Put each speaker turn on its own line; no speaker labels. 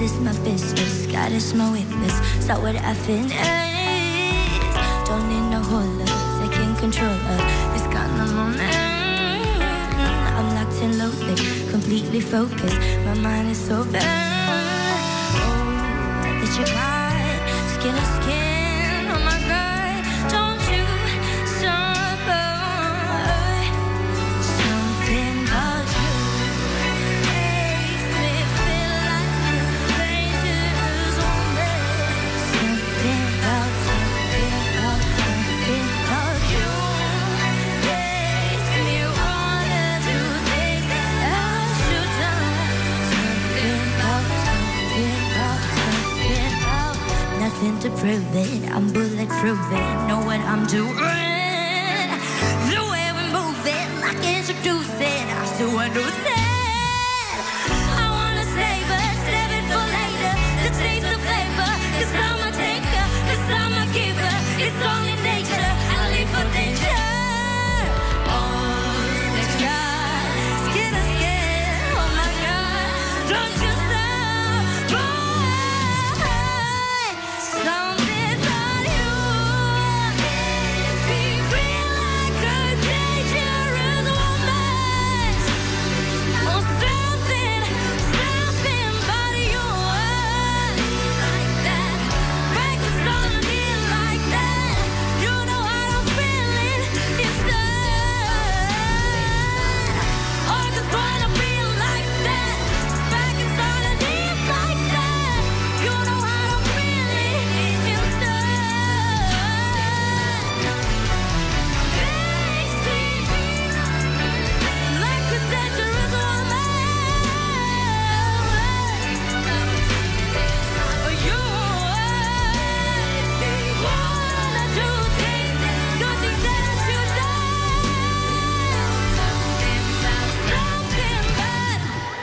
my business. Goddess, my witness. Start with effing is. Don't need no holder. Taking control of this kind of moment. I'm locked and loaded, completely focused. My mind is so bad. Oh, that you got skin to skin. Nothing to prove it. I'm bulletproof it. Know what I'm doing.